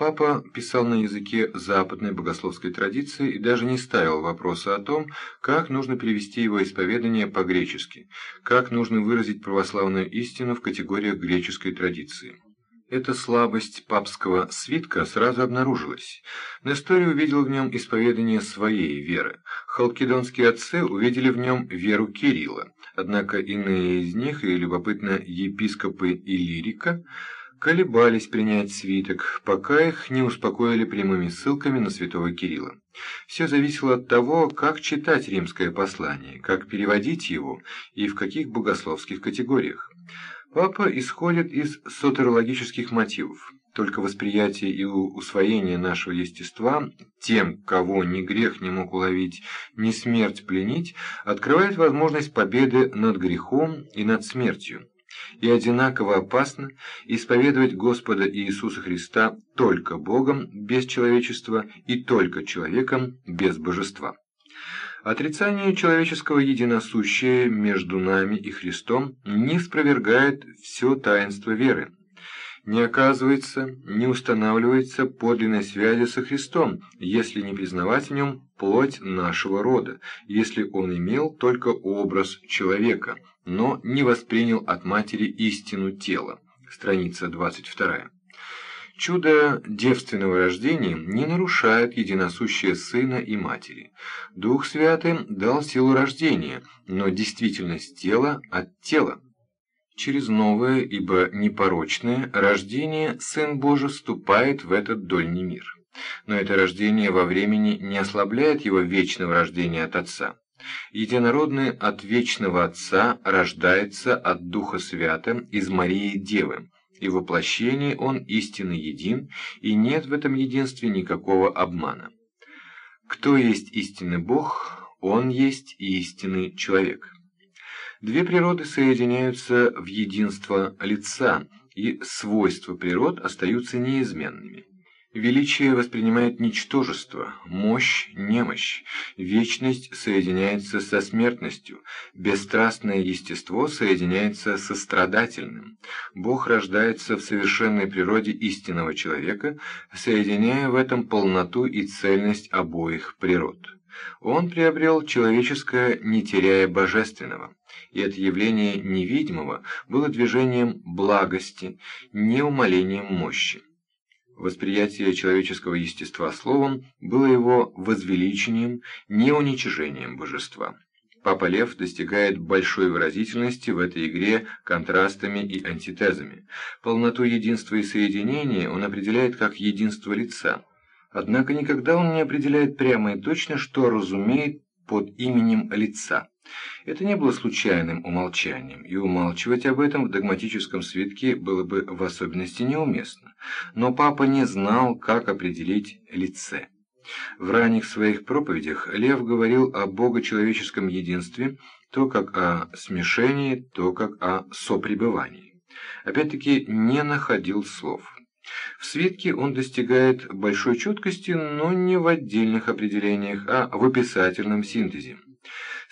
Папа писал на языке западной богословской традиции и даже не ставил вопроса о том, как нужно перевести его исповедание по-гречески, как нужно выразить православную истину в категориях греческой традиции. Эта слабость папского свитка сразу обнаружилась. Несторий увидел в нем исповедание своей веры. Халкидонские отцы увидели в нем веру Кирилла, однако иные из них, и любопытно епископы Иллирика, колебались принять свиток, пока их не успокоили прямыми ссылками на святого Кирилла. Все зависело от того, как читать римское послание, как переводить его и в каких богословских категориях. Папа исходит из сотерологических мотивов. Только восприятие и усвоение нашего естества тем, кого ни грех не мог уловить, ни смерть пленить, открывает возможность победы над грехом и над смертью и одинаково опасно исповедовать Господа Иисуса Христа только Богом без человечества и только человеком без божества. Отрицание человеческого единосущия между нами и Христом не спровергает все таинство веры. Не оказывается, не устанавливается подлинной связи со Христом, если не признавать в нем плоть нашего рода, если он имел только образ человека – но не воспринял от матери истину тела. Страница 22. Чудо девственного рождения не нарушает единосущие сына и матери. Дух Святый дал силу рождения, но действительность тела от тела. Через новое, ибо непорочное, рождение Сын Божий вступает в этот дольний мир. Но это рождение во времени не ослабляет его вечного рождения от Отца. Единородный от Вечного Отца рождается от Духа Свята из Марии Девы, и в воплощении Он истинно един, и нет в этом единстве никакого обмана. Кто есть истинный Бог, Он есть и истинный человек. Две природы соединяются в единство лица, и свойства природ остаются неизменными. Величие воспринимает ничтожество, мощь – немощь, вечность соединяется со смертностью, бесстрастное естество соединяется со страдательным. Бог рождается в совершенной природе истинного человека, соединяя в этом полноту и цельность обоих природ. Он приобрел человеческое, не теряя божественного, и это явление невидимого было движением благости, не умалением мощи. Восприятие человеческого естества словом было его возвеличением, не уничижением божества. Папа Лев достигает большой выразительности в этой игре контрастами и антитезами. Полноту единства и соединения он определяет как единство лица. Однако никогда он не определяет прямо и точно, что разумеет под именем лица. Это не было случайным умолчанием, и умалчивать об этом в догматическом свитке было бы в особенности неуместно. Но папа не знал, как определить лице. В ранних своих проповедях Лев говорил о богочеловеческом единстве, то как о смешении, то как о сопребывании. Опять-таки не находил слов. В свитке он достигает большой четкости, но не в отдельных определениях, а в описательном синтезе.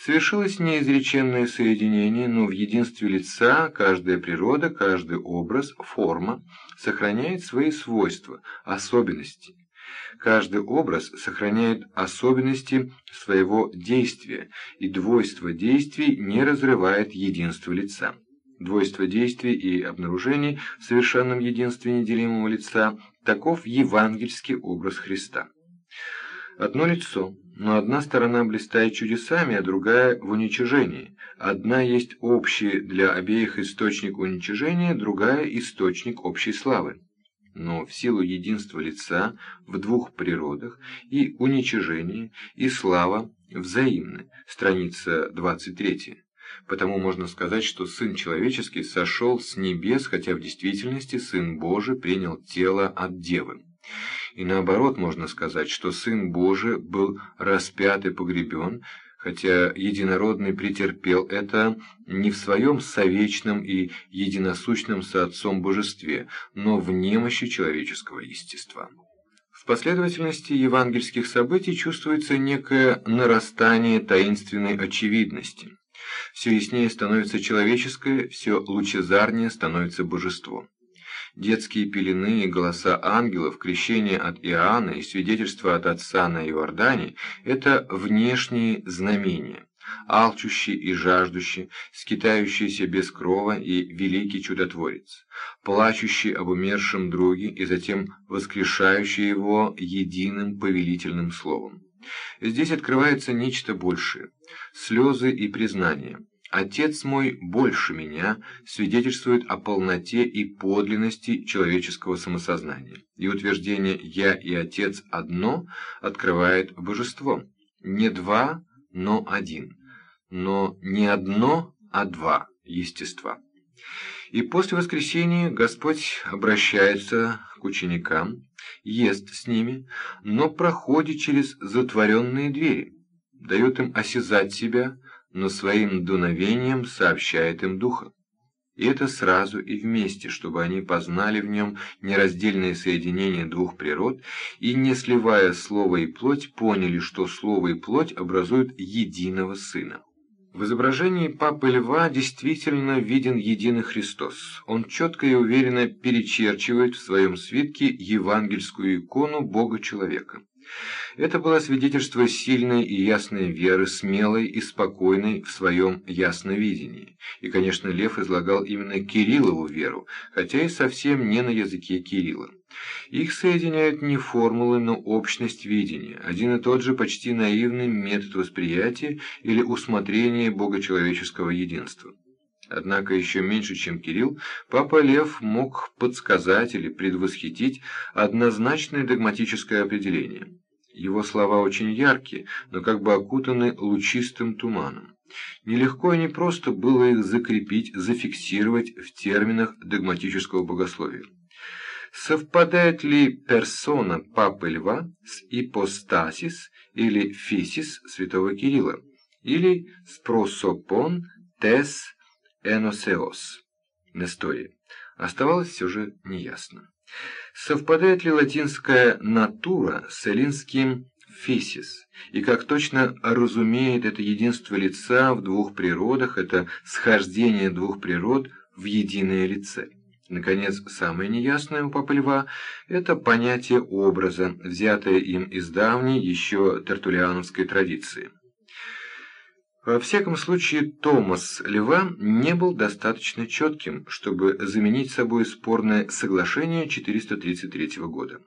Совершилось неизреченное соединение, но в единстве лица каждая природа, каждый образ, форма сохраняет свои свойства, особенности. Каждый образ сохраняет особенности своего действия, и двойство действий не разрывает единство лица. Двойство действий и обнаружений в совершенном единстве неделимого лица – таков евангельский образ Христа. Одно лицо – но одна сторона блистает чудесами, а другая в уничижении. Одна есть общий для обеих источник уничижения, другая – источник общей славы. Но в силу единства лица в двух природах и уничижение, и слава взаимны. Страница 23. Потому можно сказать, что Сын Человеческий сошел с небес, хотя в действительности Сын Божий принял тело от Девы. И наоборот можно сказать, что Сын Божий был распят и погребен, хотя Единородный претерпел это не в своем совечном и единосущном со Отцом Божестве, но в немощи человеческого естества. В последовательности евангельских событий чувствуется некое нарастание таинственной очевидности. Все яснее становится человеческое, все лучезарнее становится божество. Детские пелены голоса ангелов, крещение от Иоанна и свидетельство от Отца на Иордане – это внешние знамения алчущий и жаждущий, скитающийся без крова и великий чудотворец, плачущий об умершем друге и затем воскрешающий его единым повелительным словом. Здесь открывается нечто большее – слезы и признание. «Отец мой больше меня» свидетельствует о полноте и подлинности человеческого самосознания, и утверждение «я и Отец одно» открывает божество. Не два, но один но не одно, а два естества. И после воскресения Господь обращается к ученикам, ест с ними, но проходит через затворенные двери, дает им осязать себя, но своим дуновением сообщает им Духа. И это сразу и вместе, чтобы они познали в нем нераздельное соединение двух природ и, не сливая слово и плоть, поняли, что слово и плоть образуют единого Сына. В изображении Папы Льва действительно виден единый Христос. Он четко и уверенно перечерчивает в своем свитке евангельскую икону Бога-человека. Это было свидетельство сильной и ясной веры, смелой и спокойной в своем ясновидении. И, конечно, Лев излагал именно Кириллову веру, хотя и совсем не на языке Кирилла. Их соединяют не формулы, но общность видения, один и тот же почти наивный метод восприятия или усмотрения богочеловеческого единства. Однако еще меньше, чем Кирилл, Папа Лев мог подсказать или предвосхитить однозначное догматическое определение. Его слова очень яркие, но как бы окутаны лучистым туманом. Нелегко и непросто было их закрепить, зафиксировать в терминах догматического богословия. Совпадает ли персона Папы Льва с ипостасис или фисис святого Кирилла, или с просопон тес эносеос Нестория? Оставалось все же неясно. Совпадает ли латинская «натура» с эллинским «фисис», и как точно разумеет это единство лица в двух природах, это схождение двух природ в единое лице? Наконец, самое неясное у Папы Льва – это понятие образа, взятое им из давней еще тертулиановской традиции. Во всяком случае, Томас Льва не был достаточно четким, чтобы заменить собой спорное соглашение 433 года.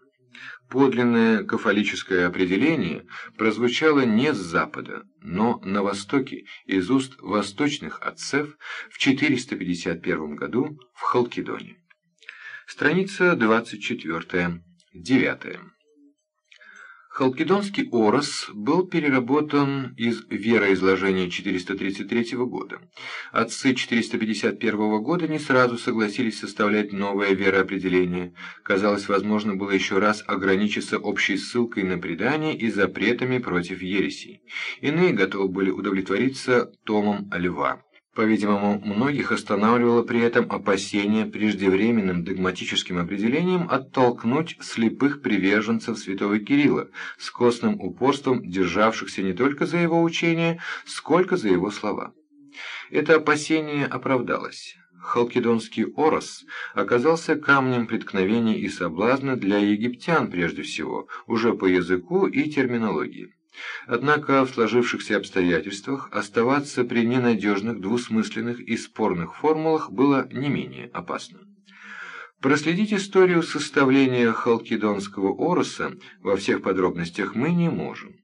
Подлинное кафолическое определение прозвучало не с запада, но на востоке, из уст восточных отцев в 451 году в Халкидоне. Страница 24, 9. Халкидонский орос был переработан из вероизложения 433 года. Отцы 451 года не сразу согласились составлять новое вероопределение. Казалось, возможно было еще раз ограничиться общей ссылкой на предание и запретами против ересей. Иные готовы были удовлетвориться томом Льва. По-видимому, многих останавливало при этом опасение преждевременным догматическим определением оттолкнуть слепых приверженцев святого Кирилла, с костным упорством державшихся не только за его учение, сколько за его слова. Это опасение оправдалось. Халкидонский Орос оказался камнем преткновения и соблазна для египтян прежде всего, уже по языку и терминологии. Однако в сложившихся обстоятельствах оставаться при ненадежных, двусмысленных и спорных формулах было не менее опасно. Проследить историю составления халкидонского ороса во всех подробностях мы не можем.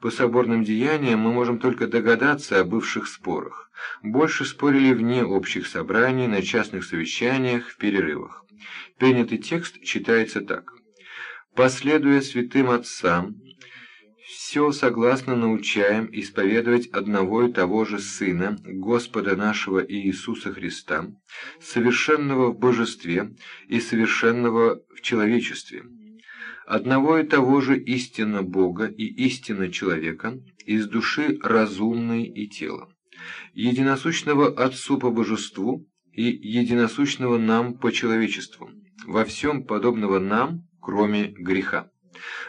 По соборным деяниям мы можем только догадаться о бывших спорах. Больше спорили вне общих собраний, на частных совещаниях, в перерывах. Принятый текст читается так. «Последуя святым отцам, все согласно научаем исповедовать одного и того же Сына, Господа нашего Иисуса Христа, совершенного в божестве и совершенного в человечестве, одного и того же истинно Бога и истинно человека, из души разумной и тела, единосущного Отцу по божеству и единосущного нам по человечеству, во всем подобного нам, кроме греха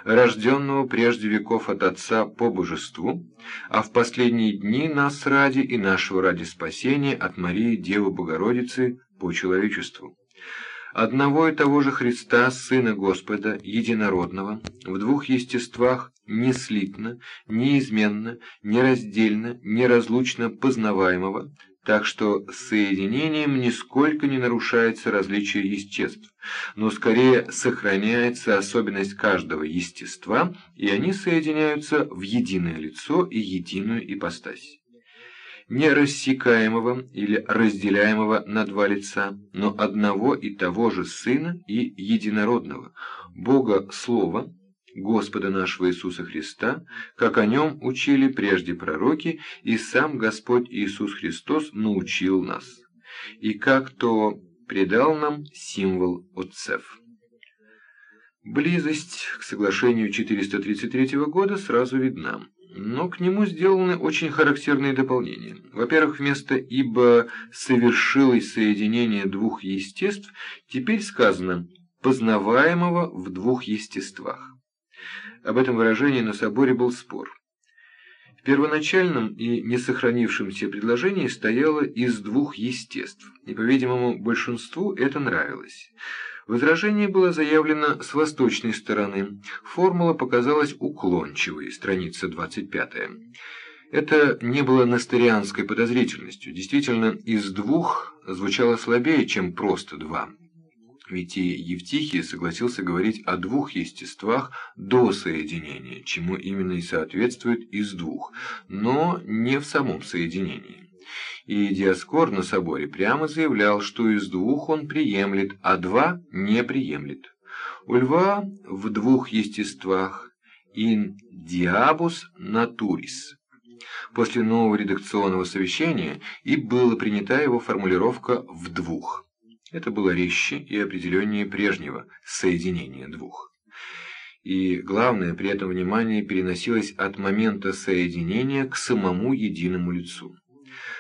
рожденного прежде веков от Отца по божеству, а в последние дни нас ради и нашего ради спасения от Марии Девы Богородицы по человечеству. одного и того же Христа, Сына Господа, Единородного, в двух естествах не слитно, неизменно, нераздельно, неразлучно познаваемого, так что соединением нисколько не нарушается различие естеств, но скорее сохраняется особенность каждого естества, и они соединяются в единое лицо и единую ипостась. Не рассекаемого или разделяемого на два лица, но одного и того же Сына и Единородного, Бога Слова, Господа нашего Иисуса Христа, как о нем учили прежде пророки, и сам Господь Иисус Христос научил нас, и как то предал нам символ отцев. Близость к соглашению 433 года сразу видна. Но к нему сделаны очень характерные дополнения. Во-первых, вместо «ибо совершилось соединение двух естеств» теперь сказано «познаваемого в двух естествах». Об этом выражении на соборе был спор. В первоначальном и не сохранившемся предложении стояло «из двух естеств», и, по-видимому, большинству это нравилось. Возражение было заявлено с восточной стороны. Формула показалась уклончивой, страница 25. Это не было настарианской подозрительностью. Действительно, из двух звучало слабее, чем просто два. Ведь и Евтихий согласился говорить о двух естествах до соединения, чему именно и соответствует из двух, но не в самом соединении и Диаскор на соборе прямо заявлял, что из двух он приемлет, а два не приемлет. У льва в двух естествах «in diabus naturis». После нового редакционного совещания и была принята его формулировка «в двух». Это было резче и определеннее прежнего соединения двух. И главное, при этом внимание переносилось от момента соединения к самому единому лицу.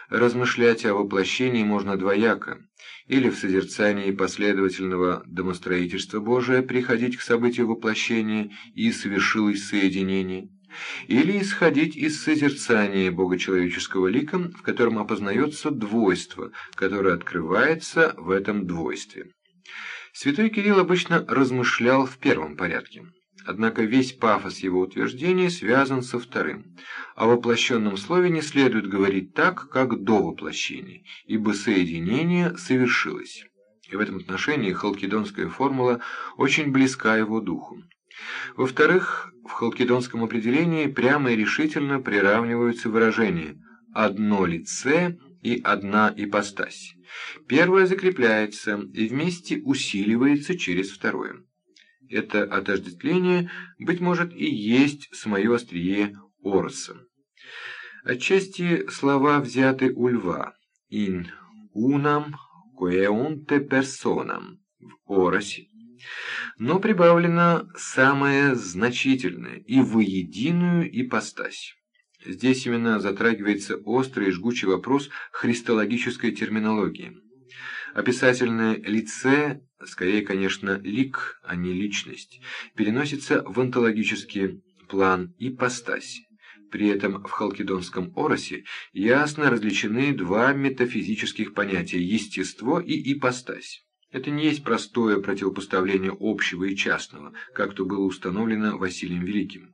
Размышлять о воплощении можно двояко, или в созерцании последовательного домостроительства Божия приходить к событию воплощения и совершилось соединение, или исходить из созерцания богочеловеческого лика, в котором опознается двойство, которое открывается в этом двойстве. Святой Кирилл обычно размышлял в первом порядке. Однако весь пафос его утверждения связан со вторым. О воплощенном слове не следует говорить так, как до воплощения, ибо соединение совершилось. И в этом отношении халкидонская формула очень близка его духу. Во-вторых, в халкидонском определении прямо и решительно приравниваются выражения «одно лице» и «одна ипостась». Первое закрепляется и вместе усиливается через второе. Это отождествление, быть может, и есть самое острие Ороса. Отчасти слова взяты у льва «in unam queunte personam» в Оросе, но прибавлено самое значительное и воединую ипостась. Здесь именно затрагивается острый и жгучий вопрос христологической терминологии. Описательное «лице» скорее, конечно, лик, а не личность, переносится в онтологический план ипостась. При этом в халкидонском оросе ясно различены два метафизических понятия – естество и ипостась. Это не есть простое противопоставление общего и частного, как то было установлено Василием Великим.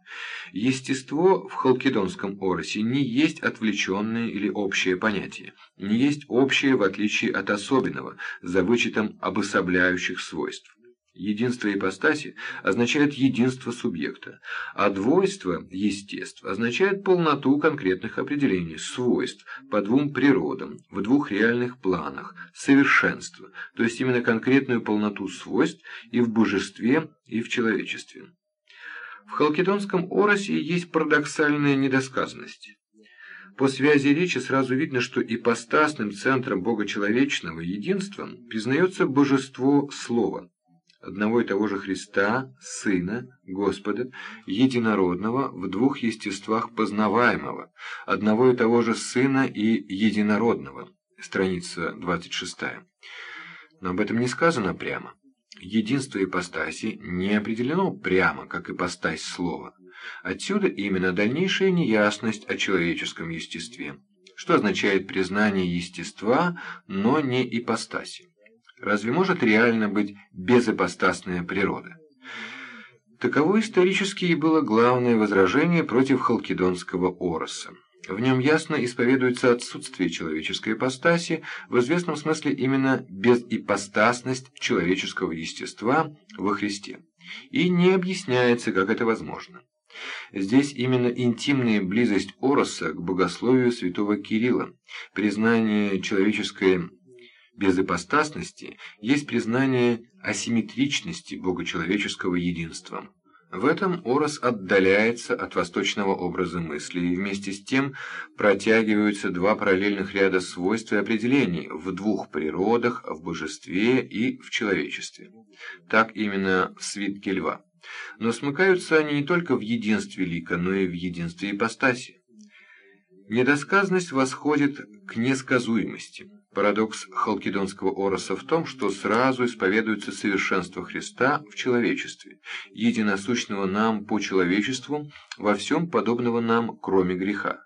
Естество в халкидонском оросе не есть отвлеченное или общее понятие, не есть общее в отличие от особенного, за вычетом обособляющих свойств. Единство ипостаси означает единство субъекта, а двойство естеств означает полноту конкретных определений, свойств по двум природам, в двух реальных планах, совершенство, то есть именно конкретную полноту свойств и в божестве, и в человечестве. В халкидонском оросе есть парадоксальная недосказанность. По связи речи сразу видно, что ипостасным центром богочеловечного единства признается божество Слова одного и того же Христа, Сына, Господа, единородного, в двух естествах познаваемого, одного и того же Сына и единородного. Страница 26. Но об этом не сказано прямо. Единство ипостаси не определено прямо, как ипостась слова. Отсюда именно дальнейшая неясность о человеческом естестве, что означает признание естества, но не ипостаси. Разве может реально быть безопостасная природа? Таково исторически и было главное возражение против халкидонского ороса. В нем ясно исповедуется отсутствие человеческой ипостаси, в известном смысле именно безипостасность человеческого естества во Христе, и не объясняется, как это возможно. Здесь именно интимная близость Ороса к богословию святого Кирилла, признание человеческой безыпостасности есть признание асимметричности богочеловеческого единства. В этом Орос отдаляется от восточного образа мысли, и вместе с тем протягиваются два параллельных ряда свойств и определений в двух природах, в божестве и в человечестве. Так именно в свитке льва. Но смыкаются они не только в единстве лика, но и в единстве ипостаси. Недосказанность восходит к несказуемости. Парадокс халкидонского ороса в том, что сразу исповедуется совершенство Христа в человечестве, единосущного нам по человечеству, во всем подобного нам, кроме греха.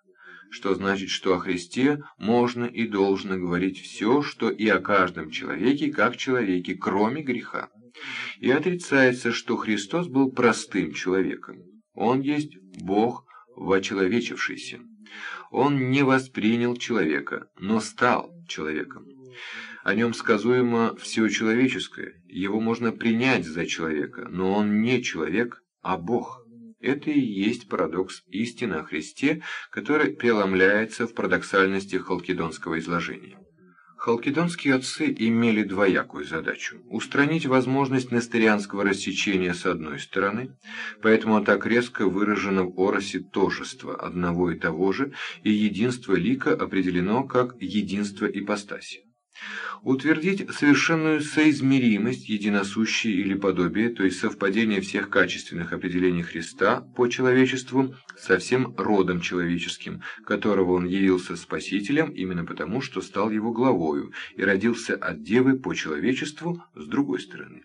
Что значит, что о Христе можно и должно говорить все, что и о каждом человеке, как человеке, кроме греха. И отрицается, что Христос был простым человеком. Он есть Бог, вочеловечившийся. Он не воспринял человека, но стал человеком. О нем сказуемо все человеческое, его можно принять за человека, но он не человек, а Бог. Это и есть парадокс истины о Христе, который преломляется в парадоксальности халкидонского изложения. Халкидонские отцы имели двоякую задачу – устранить возможность нестерианского рассечения с одной стороны, поэтому так резко выражено в Оросе тожество одного и того же, и единство лика определено как единство ипостаси утвердить совершенную соизмеримость, единосущие или подобие, то есть совпадение всех качественных определений Христа по человечеству со всем родом человеческим, которого он явился спасителем именно потому, что стал его главою и родился от Девы по человечеству с другой стороны.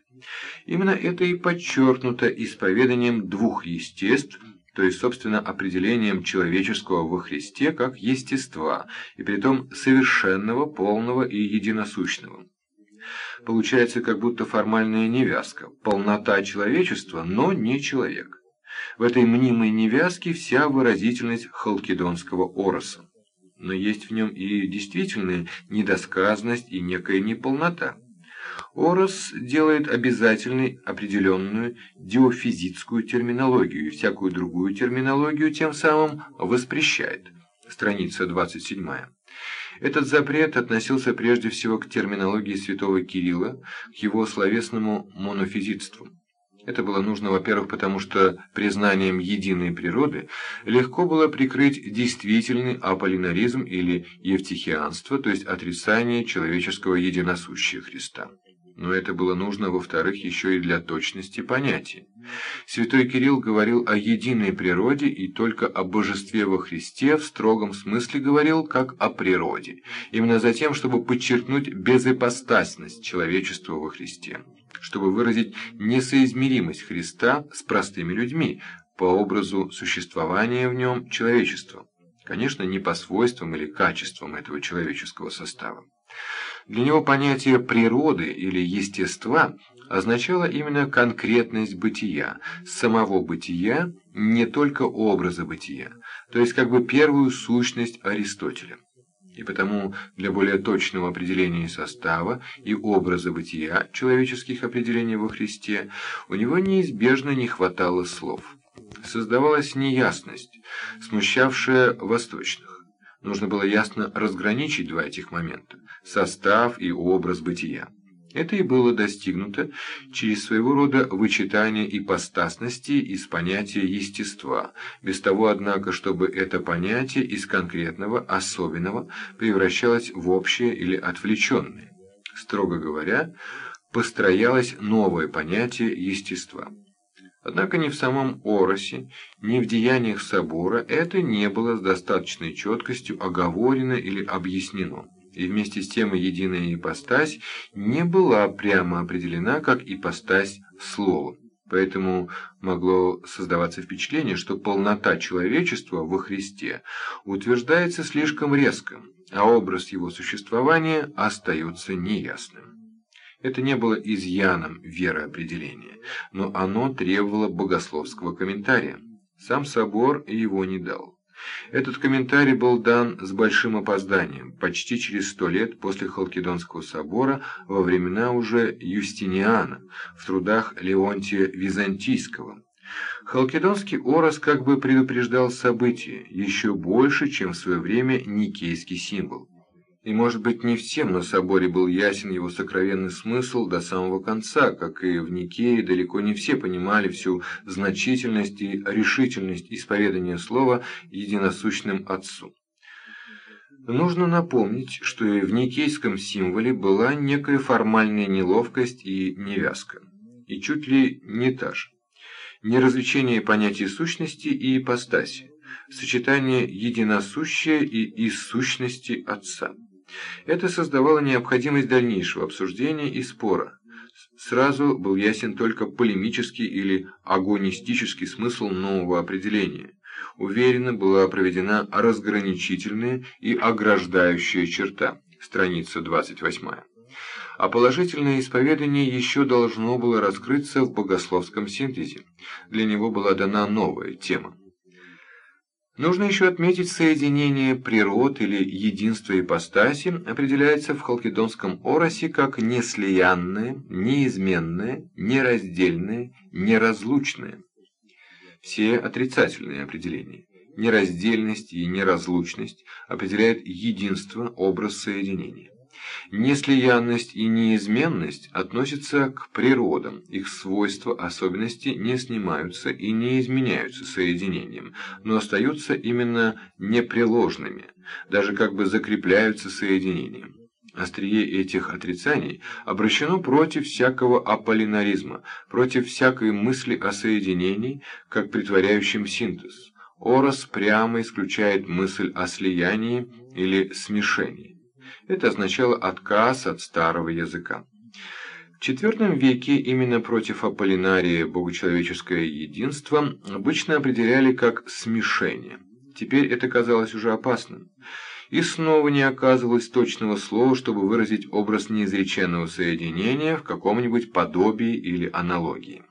Именно это и подчеркнуто исповеданием двух естеств – то есть, собственно, определением человеческого во Христе как естества, и притом совершенного, полного и единосущного. Получается как будто формальная невязка, полнота человечества, но не человек. В этой мнимой невязке вся выразительность халкидонского ороса. Но есть в нем и действительная недосказанность и некая неполнота. Орос делает обязательной определенную диофизитскую терминологию и всякую другую терминологию тем самым воспрещает. Страница 27. Этот запрет относился прежде всего к терминологии святого Кирилла, к его словесному монофизитству. Это было нужно, во-первых, потому что признанием единой природы легко было прикрыть действительный аполлинаризм или евтихианство, то есть отрицание человеческого единосущия Христа но это было нужно, во-вторых, еще и для точности понятия. Святой Кирилл говорил о единой природе и только о божестве во Христе в строгом смысле говорил, как о природе, именно за тем, чтобы подчеркнуть безыпостасность человечества во Христе, чтобы выразить несоизмеримость Христа с простыми людьми по образу существования в нем человечества, конечно, не по свойствам или качествам этого человеческого состава. Для него понятие природы или естества означало именно конкретность бытия, самого бытия, не только образа бытия, то есть как бы первую сущность Аристотеля. И потому для более точного определения состава и образа бытия человеческих определений во Христе у него неизбежно не хватало слов. Создавалась неясность, смущавшая восточных. Нужно было ясно разграничить два этих момента – состав и образ бытия. Это и было достигнуто через своего рода вычитание ипостасности из понятия естества, без того, однако, чтобы это понятие из конкретного, особенного превращалось в общее или отвлеченное. Строго говоря, построялось новое понятие естества. Однако ни в самом Оросе, ни в деяниях собора это не было с достаточной четкостью оговорено или объяснено, и вместе с тем единая ипостась не была прямо определена как ипостась слова. Поэтому могло создаваться впечатление, что полнота человечества во Христе утверждается слишком резко, а образ его существования остается неясным. Это не было изъяном вероопределения, но оно требовало богословского комментария. Сам собор его не дал. Этот комментарий был дан с большим опозданием, почти через сто лет после Халкидонского собора, во времена уже Юстиниана, в трудах Леонтия Византийского. Халкидонский Орос как бы предупреждал события, еще больше, чем в свое время Никейский символ. И, может быть, не всем на соборе был ясен его сокровенный смысл до самого конца, как и в Никее далеко не все понимали всю значительность и решительность исповедания слова единосущным Отцу. Нужно напомнить, что и в никейском символе была некая формальная неловкость и невязка, и чуть ли не та же. Неразличение понятий сущности и ипостаси, сочетание единосущия и иссущности Отца. Это создавало необходимость дальнейшего обсуждения и спора. Сразу был ясен только полемический или агонистический смысл нового определения. Уверенно была проведена разграничительная и ограждающая черта. Страница 28. А положительное исповедание еще должно было раскрыться в богословском синтезе. Для него была дана новая тема. Нужно еще отметить соединение природ или единство ипостаси определяется в халкидонском оросе как неслиянное, неизменное, нераздельное, неразлучное. Все отрицательные определения. Нераздельность и неразлучность определяют единство, образ соединения. Неслиянность и неизменность относятся к природам, их свойства, особенности не снимаются и не изменяются соединением, но остаются именно непреложными, даже как бы закрепляются соединением. Острие этих отрицаний обращено против всякого аполлинаризма, против всякой мысли о соединении, как притворяющем синтез. Орос прямо исключает мысль о слиянии или смешении. Это означало отказ от старого языка. В IV веке именно против Аполлинария богочеловеческое единство обычно определяли как смешение. Теперь это казалось уже опасным. И снова не оказывалось точного слова, чтобы выразить образ неизреченного соединения в каком-нибудь подобии или аналогии.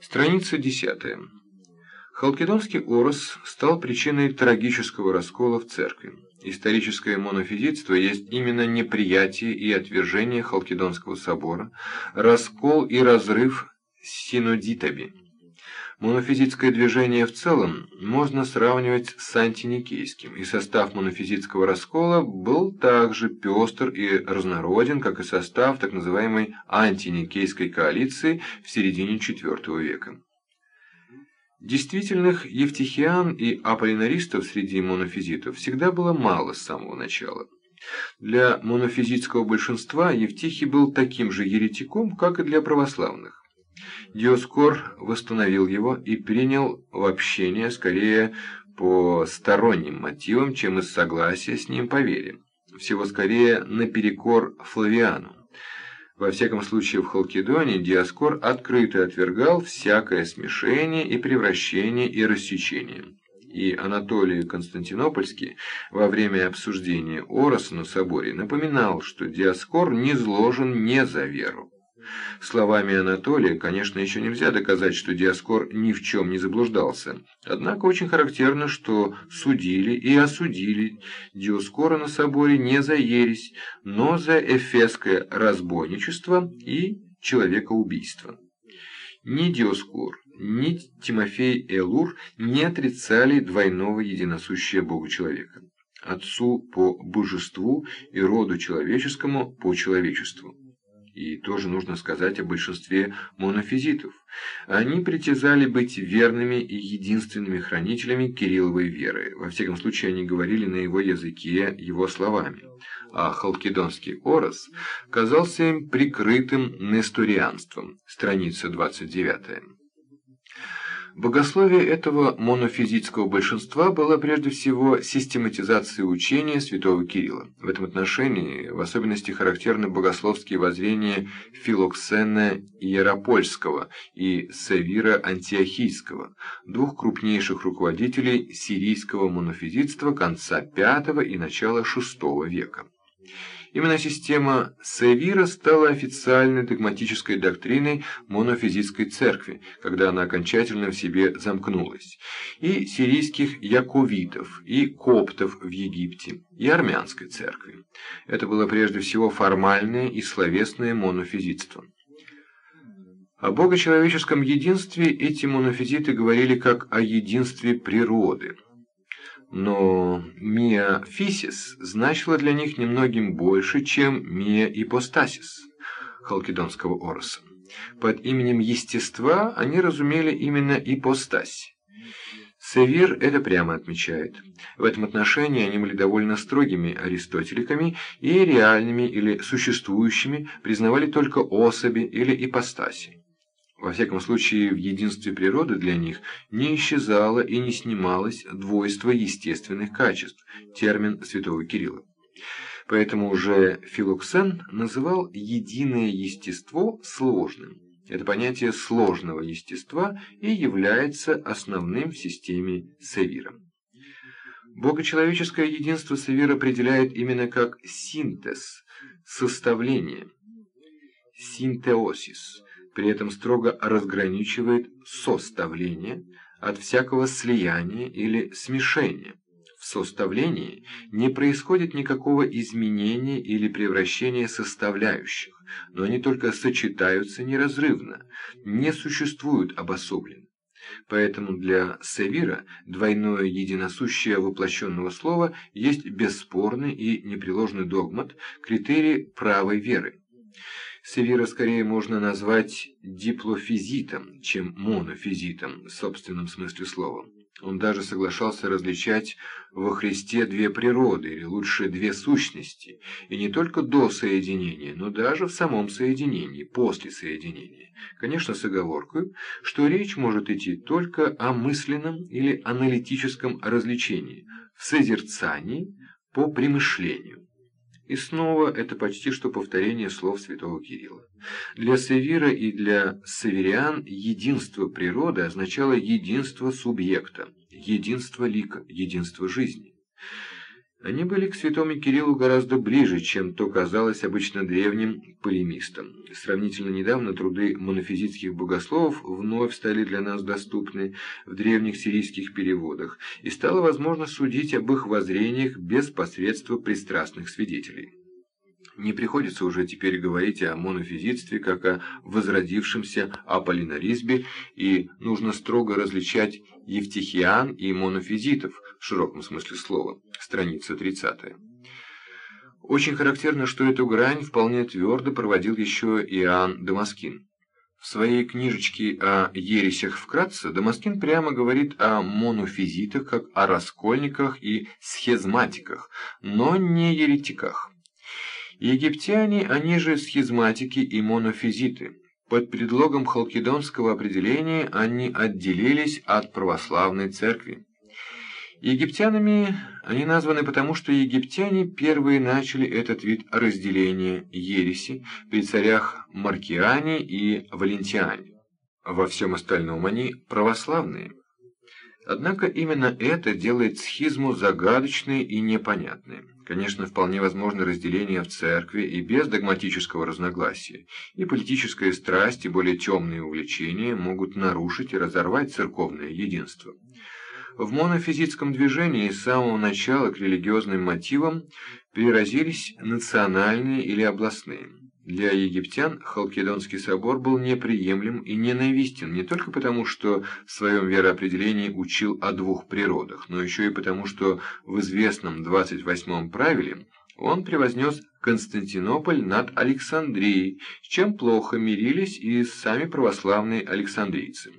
Страница 10. Халкидонский орос стал причиной трагического раскола в церкви. Историческое монофизитство есть именно неприятие и отвержение Халкидонского собора, раскол и разрыв с синодитами. Монофизитское движение в целом можно сравнивать с антиникейским, и состав монофизитского раскола был также пестр и разнороден, как и состав так называемой антиникейской коалиции в середине IV века. Действительных евтихиан и аполлинаристов среди монофизитов всегда было мало с самого начала. Для монофизитского большинства Евтихий был таким же еретиком, как и для православных. Диоскор восстановил его и принял в общение скорее по сторонним мотивам, чем из согласия с ним по вере. Всего скорее наперекор Флавиану. Во всяком случае, в Халкидоне Диаскор открыто отвергал всякое смешение и превращение и рассечение. И Анатолий Константинопольский во время обсуждения Ороса на соборе напоминал, что Диаскор не зложен не за веру. Словами Анатолия, конечно, еще нельзя доказать, что Диаскор ни в чем не заблуждался. Однако очень характерно, что судили и осудили Диоскора на соборе не за ересь, но за эфесское разбойничество и человекоубийство. Ни Диоскор, ни Тимофей Элур не отрицали двойного единосущия Бога человека. Отцу по божеству и роду человеческому по человечеству. И тоже нужно сказать о большинстве монофизитов. Они притязали быть верными и единственными хранителями Кирилловой веры. Во всяком случае, они говорили на его языке, его словами. А халкидонский орос казался им прикрытым несторианством. Страница 29. Богословие этого монофизического большинства было прежде всего систематизацией учения святого Кирилла. В этом отношении в особенности характерны богословские воззрения Филоксена Иеропольского и Савира Антиохийского, двух крупнейших руководителей сирийского монофизитства конца V и начала VI века. Именно система Севира стала официальной догматической доктриной монофизитской церкви, когда она окончательно в себе замкнулась, и сирийских яковитов, и коптов в Египте, и армянской церкви. Это было прежде всего формальное и словесное монофизитство. О богочеловеческом единстве эти монофизиты говорили как о единстве природы – но миофисис значило для них немногим больше, чем миоипостасис халкидонского ороса. Под именем естества они разумели именно ипостась. Севир это прямо отмечает. В этом отношении они были довольно строгими аристотеликами и реальными или существующими признавали только особи или ипостаси. Во всяком случае, в единстве природы для них не исчезало и не снималось двойство естественных качеств, термин святого Кирилла. Поэтому уже Филоксен называл единое естество сложным. Это понятие сложного естества и является основным в системе Севира. Богочеловеческое единство Севир определяет именно как синтез, составление, синтеосис – при этом строго разграничивает составление от всякого слияния или смешения. В составлении не происходит никакого изменения или превращения составляющих, но они только сочетаются неразрывно, не существуют обособленно. Поэтому для Севира двойное единосущее воплощенного слова есть бесспорный и непреложный догмат, критерий правой веры. Севира скорее можно назвать диплофизитом, чем монофизитом в собственном смысле слова. Он даже соглашался различать во Христе две природы, или лучше две сущности, и не только до соединения, но даже в самом соединении, после соединения. Конечно, с оговоркой, что речь может идти только о мысленном или аналитическом развлечении, в созерцании по примышлению. И снова это почти что повторение слов святого Кирилла. Для Севира и для северян единство природы означало единство субъекта, единство лика, единство жизни. Они были к святому Кириллу гораздо ближе, чем то казалось обычно древним полемистам. Сравнительно недавно труды монофизитских богословов вновь стали для нас доступны в древних сирийских переводах, и стало возможно судить об их воззрениях без посредства пристрастных свидетелей. Не приходится уже теперь говорить о монофизитстве как о возродившемся аполлинаризме, и нужно строго различать евтихиан и монофизитов в широком смысле слова. Страница 30. Очень характерно, что эту грань вполне твердо проводил еще Иоанн Дамаскин. В своей книжечке о ересях вкратце Дамаскин прямо говорит о монофизитах как о раскольниках и схизматиках, но не еретиках. Египтяне, они же схизматики и монофизиты. Под предлогом халкидонского определения они отделились от православной церкви. Египтянами они названы потому, что египтяне первые начали этот вид разделения ереси при царях Маркиане и Валентиане. Во всем остальном они православные. Однако именно это делает схизму загадочной и непонятной. Конечно, вполне возможно разделение в церкви и без догматического разногласия, и политическая страсть и более темные увлечения могут нарушить и разорвать церковное единство. В монофизитском движении с самого начала к религиозным мотивам переразились национальные или областные. Для египтян Халкидонский собор был неприемлем и ненавистен не только потому, что в своем вероопределении учил о двух природах, но еще и потому, что в известном 28-м правиле он превознес Константинополь над Александрией, с чем плохо мирились и сами православные александрийцы.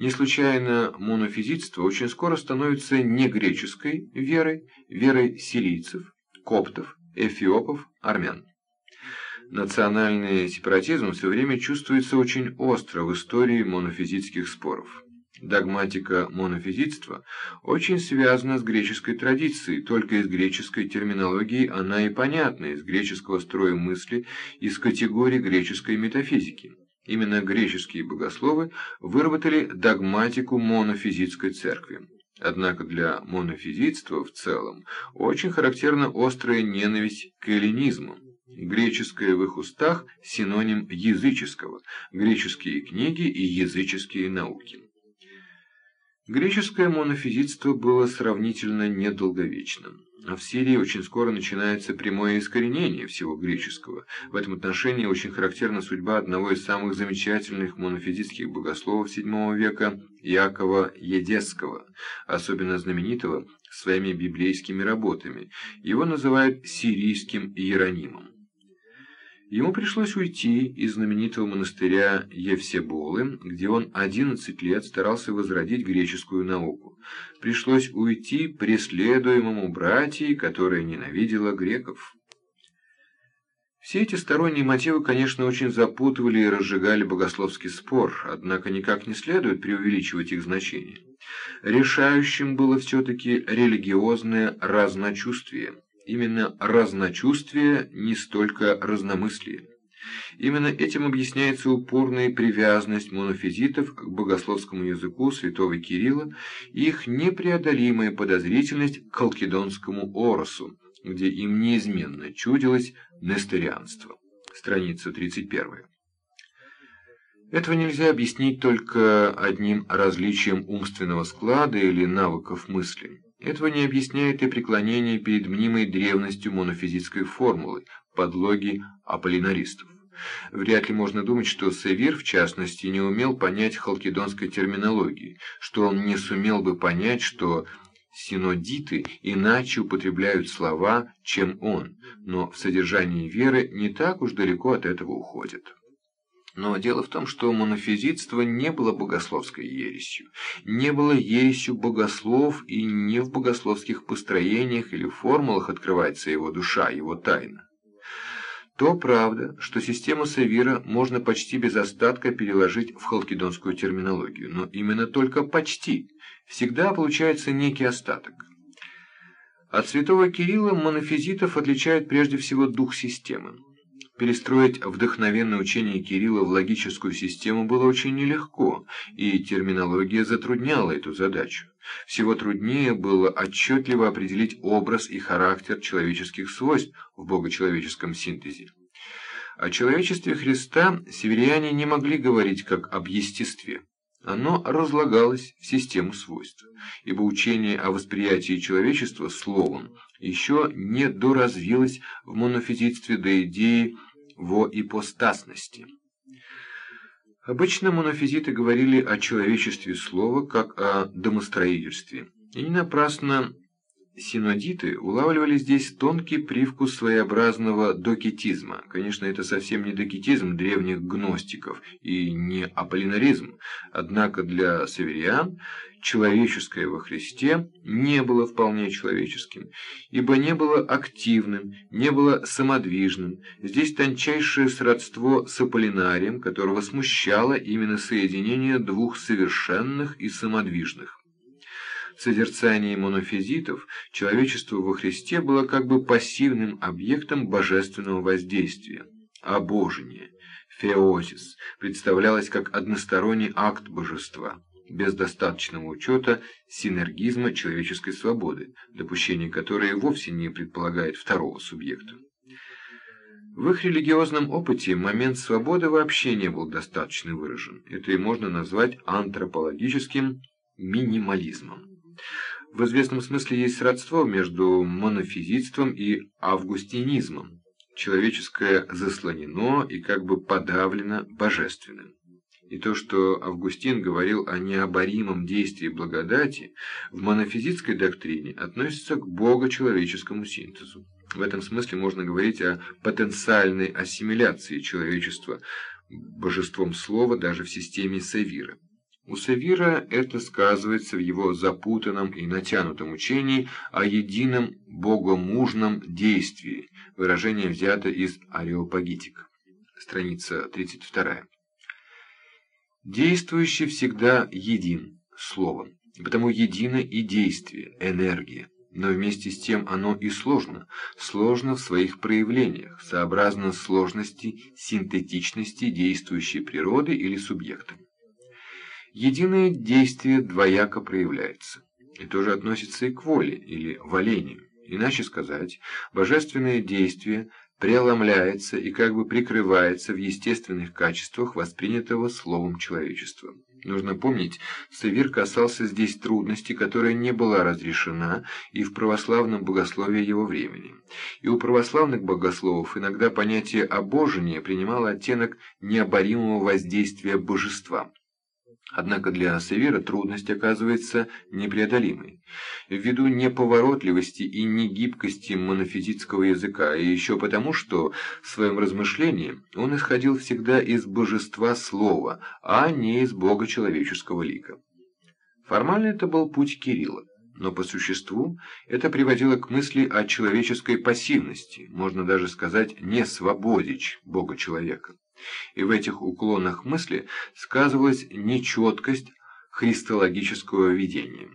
Не случайно монофизитство очень скоро становится не греческой верой, верой сирийцев, коптов, эфиопов, армян. Национальный сепаратизм все время чувствуется очень остро в истории монофизитских споров. Догматика монофизитства очень связана с греческой традицией, только из греческой терминологии она и понятна, из греческого строя мысли, из категории греческой метафизики. Именно греческие богословы выработали догматику монофизитской церкви. Однако для монофизитства в целом очень характерна острая ненависть к эллинизму. Греческое в их устах – синоним языческого, греческие книги и языческие науки. Греческое монофизитство было сравнительно недолговечным. А в Сирии очень скоро начинается прямое искоренение всего греческого. В этом отношении очень характерна судьба одного из самых замечательных монофизитских богословов VII века Якова Едесского, особенно знаменитого своими библейскими работами. Его называют сирийским иеронимом. Ему пришлось уйти из знаменитого монастыря Евсеболы, где он 11 лет старался возродить греческую науку. Пришлось уйти преследуемому братьей, которая ненавидела греков. Все эти сторонние мотивы, конечно, очень запутывали и разжигали богословский спор, однако никак не следует преувеличивать их значение. Решающим было все-таки религиозное разночувствие – именно разночувствие, не столько разномыслие. Именно этим объясняется упорная привязанность монофизитов к богословскому языку святого Кирилла и их непреодолимая подозрительность к халкидонскому оросу, где им неизменно чудилось несторианство. Страница 31. Этого нельзя объяснить только одним различием умственного склада или навыков мысли. Этого не объясняет и преклонение перед мнимой древностью монофизитской формулы, подлоги аполлинаристов. Вряд ли можно думать, что Севир, в частности, не умел понять халкидонской терминологии, что он не сумел бы понять, что синодиты иначе употребляют слова, чем он, но в содержании веры не так уж далеко от этого уходят. Но дело в том, что монофизитство не было богословской ересью, не было ересью богослов, и не в богословских построениях или формулах открывается его душа, его тайна. То правда, что систему Савира можно почти без остатка переложить в халкидонскую терминологию, но именно только почти, всегда получается некий остаток. От святого Кирилла монофизитов отличает прежде всего дух системы. Перестроить вдохновенное учение Кирилла в логическую систему было очень нелегко, и терминология затрудняла эту задачу. Всего труднее было отчетливо определить образ и характер человеческих свойств в богочеловеческом синтезе. О человечестве Христа северяне не могли говорить как об естестве. Оно разлагалось в систему свойств, ибо учение о восприятии человечества словом еще не доразвилось в монофизитстве до идеи во ипостасности. Обычно монофизиты говорили о человечестве слова как о домостроительстве. И не напрасно синодиты улавливали здесь тонкий привкус своеобразного докетизма. Конечно, это совсем не докетизм древних гностиков и не аполлинаризм, однако для северян человеческое во Христе не было вполне человеческим, ибо не было активным, не было самодвижным. Здесь тончайшее сродство с Аполлинарием, которого смущало именно соединение двух совершенных и самодвижных. В созерцании монофизитов человечество во Христе было как бы пассивным объектом божественного воздействия, обожение, феозис, представлялось как односторонний акт божества без достаточного учета синергизма человеческой свободы, допущение которой вовсе не предполагает второго субъекта. В их религиозном опыте момент свободы вообще не был достаточно выражен. Это и можно назвать антропологическим минимализмом. В известном смысле есть сродство между монофизитством и августинизмом. Человеческое заслонено и как бы подавлено божественным. И то, что Августин говорил о необоримом действии благодати, в монофизитской доктрине относится к богочеловеческому синтезу. В этом смысле можно говорить о потенциальной ассимиляции человечества божеством слова даже в системе Савира. У Савира это сказывается в его запутанном и натянутом учении о едином богомужном действии, выражение взято из Ареопагитика. Страница 32. Действующий всегда един, словом, потому едино и действие, энергия. Но вместе с тем оно и сложно, сложно в своих проявлениях, сообразно сложности, синтетичности действующей природы или субъекта. Единое действие двояко проявляется. И тоже относится и к воле или валению. Иначе сказать, божественное действие преломляется и как бы прикрывается в естественных качествах, воспринятого словом человечества. Нужно помнить, Севир касался здесь трудности, которая не была разрешена и в православном богословии его времени. И у православных богословов иногда понятие обожения принимало оттенок необоримого воздействия божества. Однако для Севера трудность оказывается непреодолимой. Ввиду неповоротливости и негибкости монофизитского языка, и еще потому, что в своем размышлении он исходил всегда из божества слова, а не из бога человеческого лика. Формально это был путь Кирилла, но по существу это приводило к мысли о человеческой пассивности, можно даже сказать, не свободе бога-человека и в этих уклонах мысли сказывалась нечеткость христологического видения.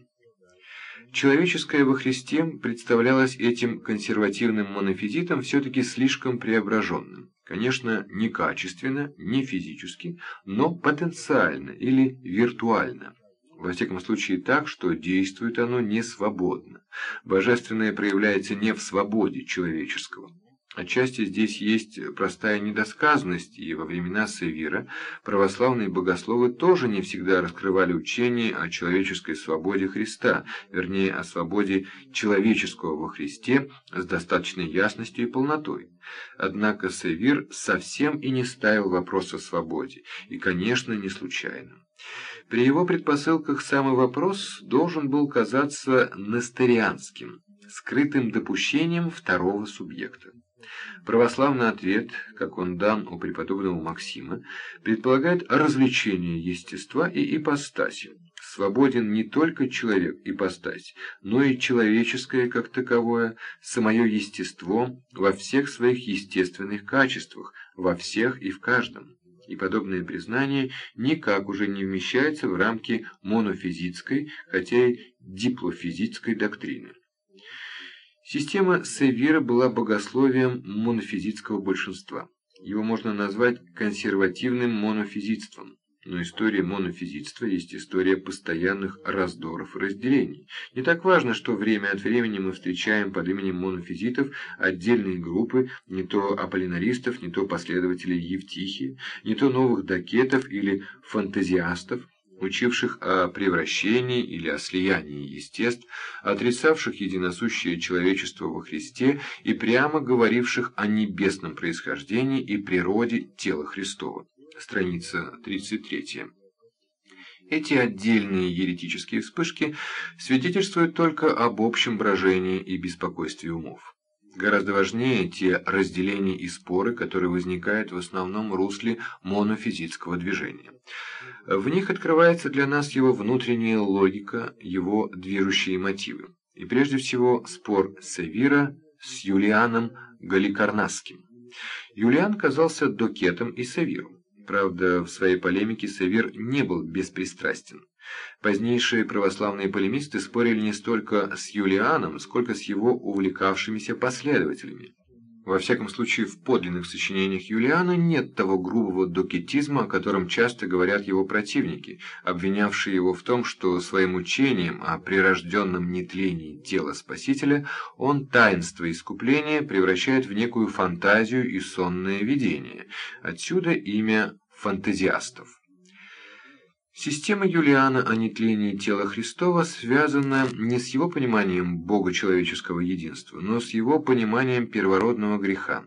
Человеческое во Христе представлялось этим консервативным монофизитом все-таки слишком преображенным. Конечно, не качественно, не физически, но потенциально или виртуально. Во всяком случае так, что действует оно не свободно. Божественное проявляется не в свободе человеческого. Отчасти здесь есть простая недосказанность, и во времена Севира православные богословы тоже не всегда раскрывали учение о человеческой свободе Христа, вернее, о свободе человеческого во Христе с достаточной ясностью и полнотой. Однако Севир совсем и не ставил вопрос о свободе, и, конечно, не случайно. При его предпосылках самый вопрос должен был казаться нестерианским, скрытым допущением второго субъекта. Православный ответ, как он дан у преподобного Максима, предполагает развлечение естества и ипостаси. Свободен не только человек, ипостась, но и человеческое как таковое, самое естество во всех своих естественных качествах, во всех и в каждом. И подобное признание никак уже не вмещается в рамки монофизитской, хотя и диплофизитской доктрины. Система Севира была богословием монофизитского большинства. Его можно назвать консервативным монофизитством. Но история монофизитства есть история постоянных раздоров и разделений. Не так важно, что время от времени мы встречаем под именем монофизитов отдельные группы, не то аполлинаристов, не то последователей Евтихии, не то новых докетов или фантазиастов, учивших о превращении или о слиянии естеств, отрицавших единосущее человечество во Христе и прямо говоривших о небесном происхождении и природе тела Христова. Страница 33. Эти отдельные еретические вспышки свидетельствуют только об общем брожении и беспокойстве умов. Гораздо важнее те разделения и споры, которые возникают в основном русле монофизитского движения. В них открывается для нас его внутренняя логика, его движущие мотивы. И прежде всего спор Севира с Юлианом Галикарнасским. Юлиан казался докетом и Севиром. Правда, в своей полемике Севир не был беспристрастен. Позднейшие православные полемисты спорили не столько с Юлианом, сколько с его увлекавшимися последователями. Во всяком случае, в подлинных сочинениях Юлиана нет того грубого докетизма, о котором часто говорят его противники, обвинявшие его в том, что своим учением о прирожденном нетлении тела Спасителя он таинство искупления превращает в некую фантазию и сонное видение. Отсюда имя фантазиастов. Система Юлиана о нетлении тела Христова связана не с его пониманием Бога человеческого единства, но с его пониманием первородного греха,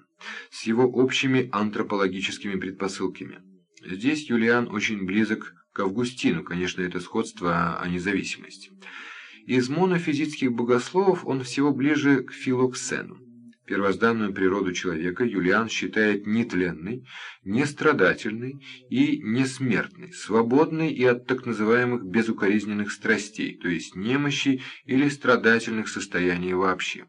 с его общими антропологическими предпосылками. Здесь Юлиан очень близок к Августину, конечно, это сходство, а не зависимость. Из монофизитских богословов он всего ближе к Филоксену. Первозданную природу человека Юлиан считает нетленной, нестрадательной и несмертной, свободной и от так называемых безукоризненных страстей, то есть немощи или страдательных состояний вообще.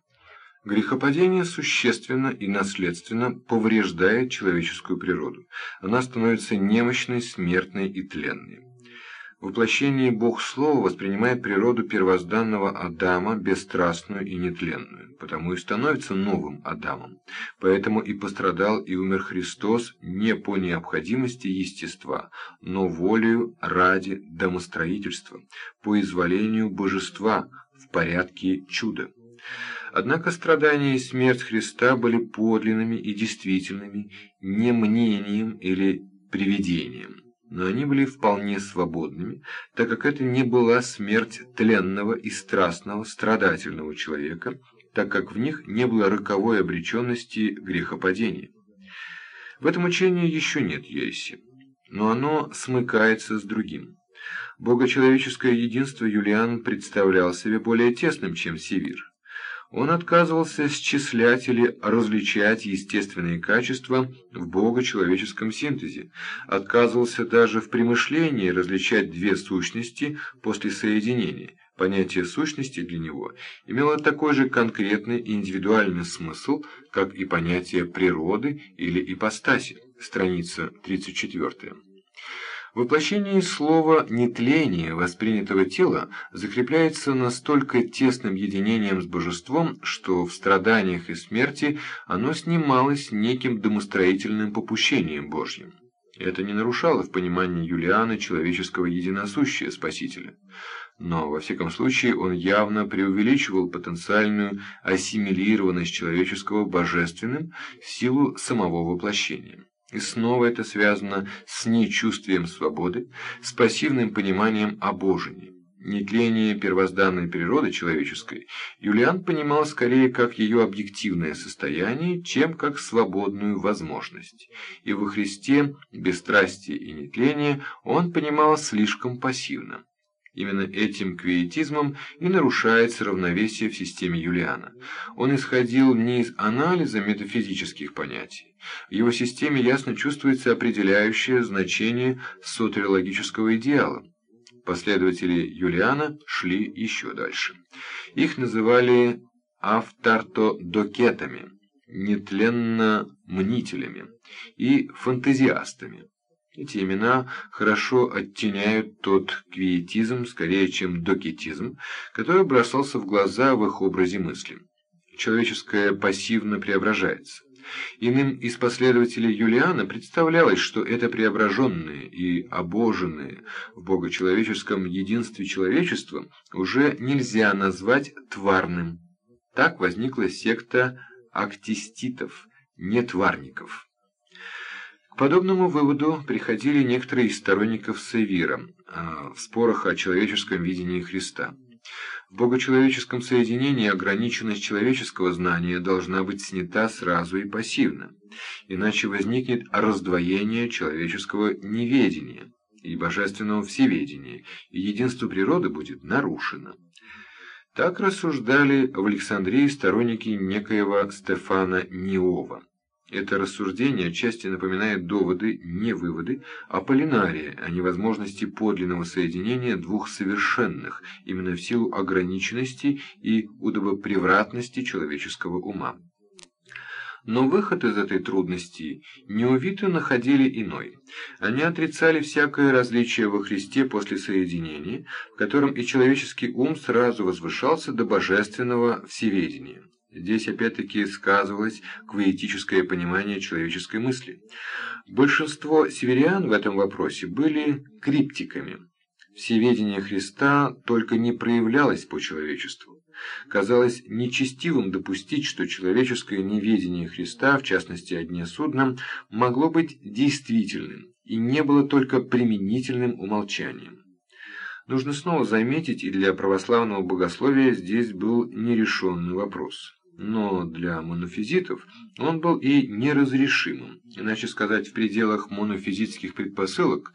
Грехопадение существенно и наследственно повреждает человеческую природу. Она становится немощной, смертной и тленной. Воплощении Бог Слова воспринимает природу первозданного Адама бесстрастную и нетленную, потому и становится новым Адамом. Поэтому и пострадал и умер Христос не по необходимости естества, но волею ради домостроительства, по изволению божества в порядке чуда. Однако страдания и смерть Христа были подлинными и действительными, не мнением или привидением но они были вполне свободными, так как это не была смерть тленного и страстного страдательного человека, так как в них не было роковой обреченности грехопадения. В этом учении еще нет ереси, но оно смыкается с другим. Богочеловеческое единство Юлиан представлял себе более тесным, чем Севир. Он отказывался счислять или различать естественные качества в богочеловеческом синтезе, отказывался даже в примышлении различать две сущности после соединения. Понятие сущности для него имело такой же конкретный и индивидуальный смысл, как и понятие природы или ипостаси. Страница 34. Воплощение слова «нетление» воспринятого тела закрепляется настолько тесным единением с божеством, что в страданиях и смерти оно снималось неким домостроительным попущением Божьим. Это не нарушало в понимании Юлиана человеческого единосущия Спасителя. Но, во всяком случае, он явно преувеличивал потенциальную ассимилированность человеческого божественным в силу самого воплощения. И снова это связано с нечувствием свободы, с пассивным пониманием обожения. Нетление первозданной природы человеческой Юлиан понимал скорее как ее объективное состояние, чем как свободную возможность. И во Христе бесстрастие и нетление он понимал слишком пассивно. Именно этим квиетизмом и нарушается равновесие в системе Юлиана. Он исходил не из анализа метафизических понятий. В его системе ясно чувствуется определяющее значение сотериологического идеала. Последователи Юлиана шли еще дальше. Их называли автартодокетами, нетленно-мнителями и фантазиастами. Эти имена хорошо оттеняют тот квиетизм, скорее чем докетизм, который бросался в глаза в их образе мысли. Человеческое пассивно преображается. Иным из последователей Юлиана представлялось, что это преображенное и обоженное в богочеловеческом единстве человечества уже нельзя назвать тварным. Так возникла секта актиститов, нетварников подобному выводу приходили некоторые из сторонников Севира в спорах о человеческом видении Христа. В богочеловеческом соединении ограниченность человеческого знания должна быть снята сразу и пассивно, иначе возникнет раздвоение человеческого неведения и божественного всеведения, и единство природы будет нарушено. Так рассуждали в Александрии сторонники некоего Стефана Ниова. Это рассуждение отчасти напоминает доводы, не выводы, а полинария о невозможности подлинного соединения двух совершенных, именно в силу ограниченности и удобопревратности человеческого ума. Но выход из этой трудности неувиты находили иной. Они отрицали всякое различие во Христе после соединения, в котором и человеческий ум сразу возвышался до божественного всеведения. Здесь опять-таки сказывалось квиетическое понимание человеческой мысли. Большинство северян в этом вопросе были криптиками. Всеведение Христа только не проявлялось по человечеству. Казалось нечестивым допустить, что человеческое неведение Христа, в частности о дне судном, могло быть действительным и не было только применительным умолчанием. Нужно снова заметить, и для православного богословия здесь был нерешенный вопрос но для монофизитов он был и неразрешимым, иначе сказать, в пределах монофизитских предпосылок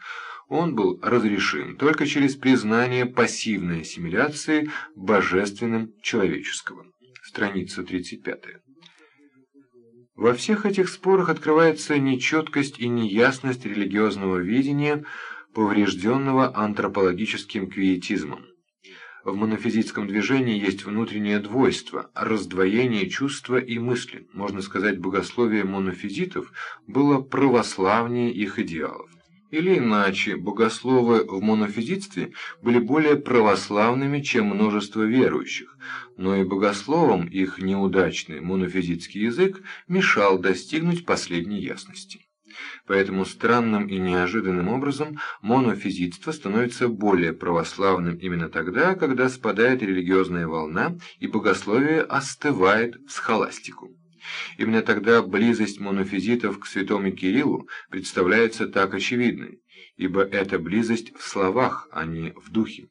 он был разрешим только через признание пассивной ассимиляции божественным человеческого. Страница 35. Во всех этих спорах открывается нечеткость и неясность религиозного видения, поврежденного антропологическим квиетизмом. В монофизическом движении есть внутреннее двойство, раздвоение чувства и мысли. Можно сказать, богословие монофизитов было православнее их идеалов. Или иначе, богословы в монофизитстве были более православными, чем множество верующих, но и богословам их неудачный монофизитский язык мешал достигнуть последней ясности. Поэтому странным и неожиданным образом монофизитство становится более православным именно тогда, когда спадает религиозная волна и богословие остывает в схоластику. Именно тогда близость монофизитов к святому Кириллу представляется так очевидной, ибо эта близость в словах, а не в духе.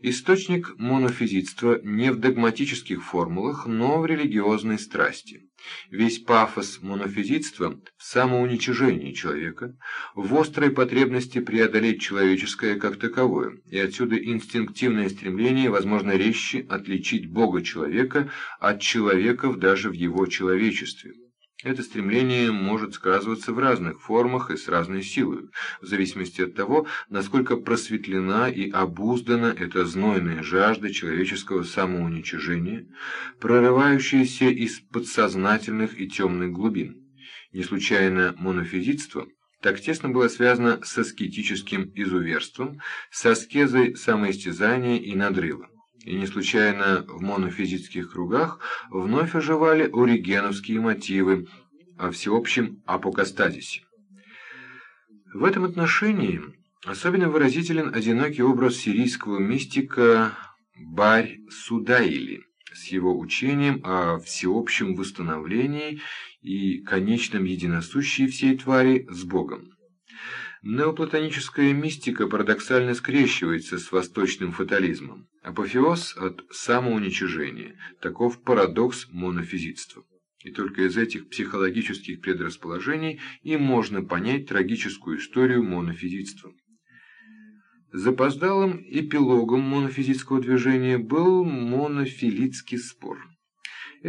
Источник монофизитства не в догматических формулах, но в религиозной страсти. Весь пафос монофизитства в самоуничижении человека, в острой потребности преодолеть человеческое как таковое, и отсюда инстинктивное стремление, возможно, резче отличить Бога человека от человеков даже в его человечестве. Это стремление может сказываться в разных формах и с разной силой, в зависимости от того, насколько просветлена и обуздана эта знойная жажда человеческого самоуничижения, прорывающаяся из подсознательных и темных глубин. Не случайно монофизитство так тесно было связано с аскетическим изуверством, с аскезой самоистязания и надрыва и не случайно в монофизических кругах вновь оживали оригеновские мотивы о всеобщем апокастазисе. В этом отношении особенно выразителен одинокий образ сирийского мистика Барь Судаили с его учением о всеобщем восстановлении и конечном единосущии всей твари с Богом. Неоплатоническая мистика парадоксально скрещивается с восточным фатализмом. Апофеоз от самоуничижения. Таков парадокс монофизитства. И только из этих психологических предрасположений и можно понять трагическую историю монофизитства. Запоздалым эпилогом монофизитского движения был монофилитский спор.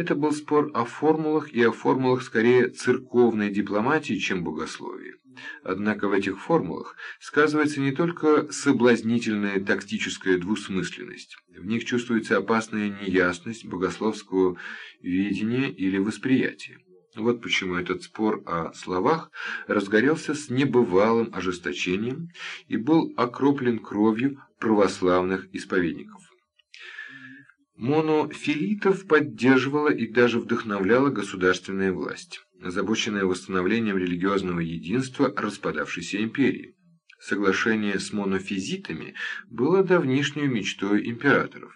Это был спор о формулах и о формулах скорее церковной дипломатии, чем богословии. Однако в этих формулах сказывается не только соблазнительная тактическая двусмысленность, в них чувствуется опасная неясность богословского видения или восприятия. Вот почему этот спор о словах разгорелся с небывалым ожесточением и был окроплен кровью православных исповедников. Монофилитов поддерживала и даже вдохновляла государственная власть, озабоченная восстановлением религиозного единства распадавшейся империи. Соглашение с монофизитами было давнишней мечтой императоров.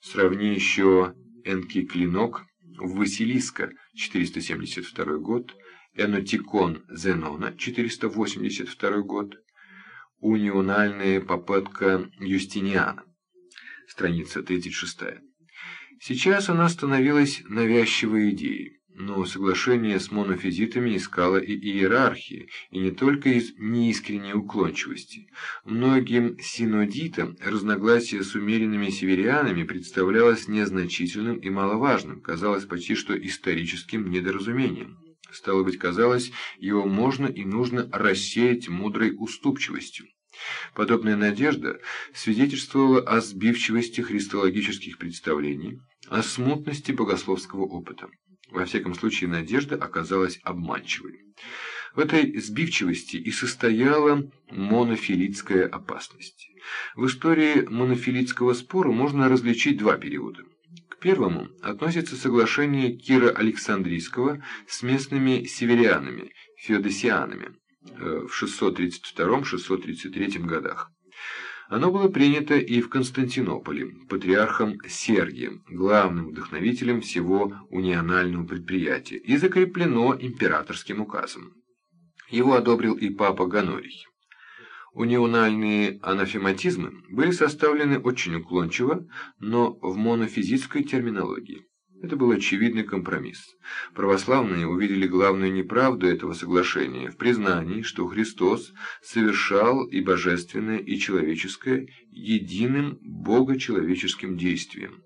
Сравни еще Энкиклинок в Василиска, 472 год, Энотикон Зенона, 482 год, Униональная попытка Юстиниана, страница 36. Сейчас она становилась навязчивой идеей, но соглашение с монофизитами искало и иерархии, и не только из неискренней уклончивости. Многим синодитам разногласие с умеренными северянами представлялось незначительным и маловажным, казалось почти что историческим недоразумением. Стало быть, казалось, его можно и нужно рассеять мудрой уступчивостью. Подобная надежда свидетельствовала о сбивчивости христологических представлений, о смутности богословского опыта. Во всяком случае, надежда оказалась обманчивой. В этой сбивчивости и состояла монофилитская опасность. В истории монофилитского спора можно различить два периода. К первому относится соглашение Кира Александрийского с местными северянами, феодосианами э, в 632-633 годах. Оно было принято и в Константинополе, патриархом Сергием, главным вдохновителем всего унионального предприятия, и закреплено императорским указом. Его одобрил и папа Ганорий. Униональные анафематизмы были составлены очень уклончиво, но в монофизической терминологии. Это был очевидный компромисс. Православные увидели главную неправду этого соглашения в признании, что Христос совершал и божественное, и человеческое единым богочеловеческим действием.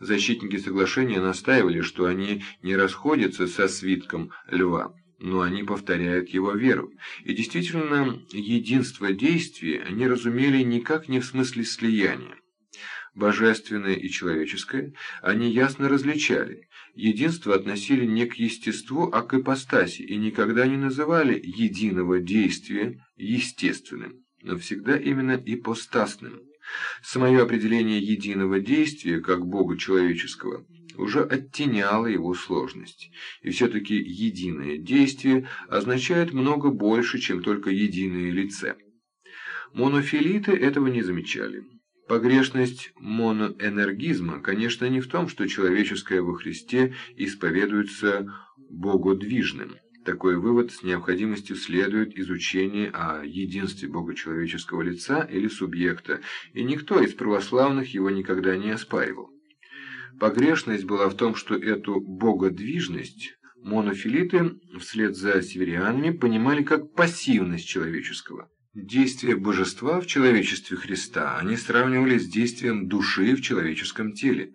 Защитники соглашения настаивали, что они не расходятся со свитком льва, но они повторяют его веру. И действительно, единство действия они разумели никак не в смысле слияния божественное и человеческое, они ясно различали, единство относили не к естеству, а к ипостаси, и никогда не называли единого действия естественным, но всегда именно ипостасным. Самое определение единого действия, как Бога человеческого, уже оттеняло его сложность. И все-таки единое действие означает много больше, чем только единое лице. Монофилиты этого не замечали. Погрешность моноэнергизма, конечно, не в том, что человеческое во Христе исповедуется богодвижным. Такой вывод с необходимостью следует из учения о единстве богочеловеческого лица или субъекта, и никто из православных его никогда не оспаривал. Погрешность была в том, что эту богодвижность монофилиты вслед за северянами понимали как пассивность человеческого. Действие божества в человечестве Христа они сравнивали с действием души в человеческом теле.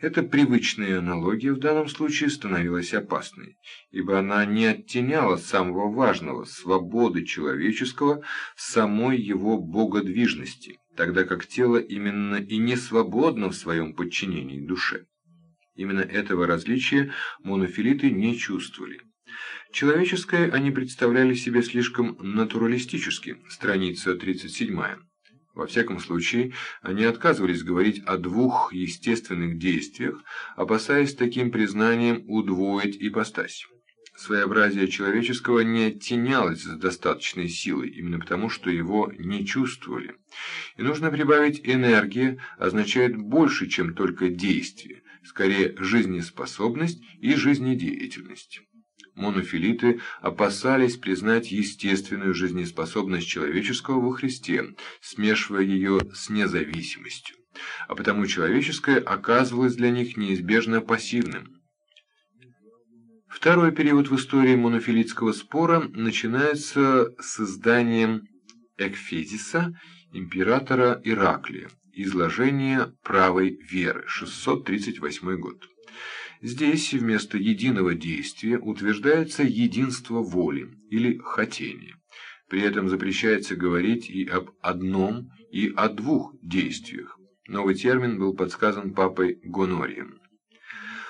Эта привычная аналогия в данном случае становилась опасной, ибо она не оттеняла самого важного – свободы человеческого в самой его богодвижности, тогда как тело именно и не свободно в своем подчинении душе. Именно этого различия монофилиты не чувствовали. Человеческое они представляли себе слишком натуралистически, страница 37. Во всяком случае, они отказывались говорить о двух естественных действиях, опасаясь таким признанием удвоить ипостась. Своеобразие человеческого не оттенялось с достаточной силой, именно потому, что его не чувствовали. И нужно прибавить энергия означает больше, чем только действие, скорее жизнеспособность и жизнедеятельность монофилиты опасались признать естественную жизнеспособность человеческого во Христе, смешивая ее с независимостью, а потому человеческое оказывалось для них неизбежно пассивным. Второй период в истории монофилитского спора начинается с изданием Экфезиса императора Ираклия, изложение правой веры, 638 год. Здесь вместо единого действия утверждается единство воли или хотения. При этом запрещается говорить и об одном, и о двух действиях. Новый термин был подсказан папой Гонорием.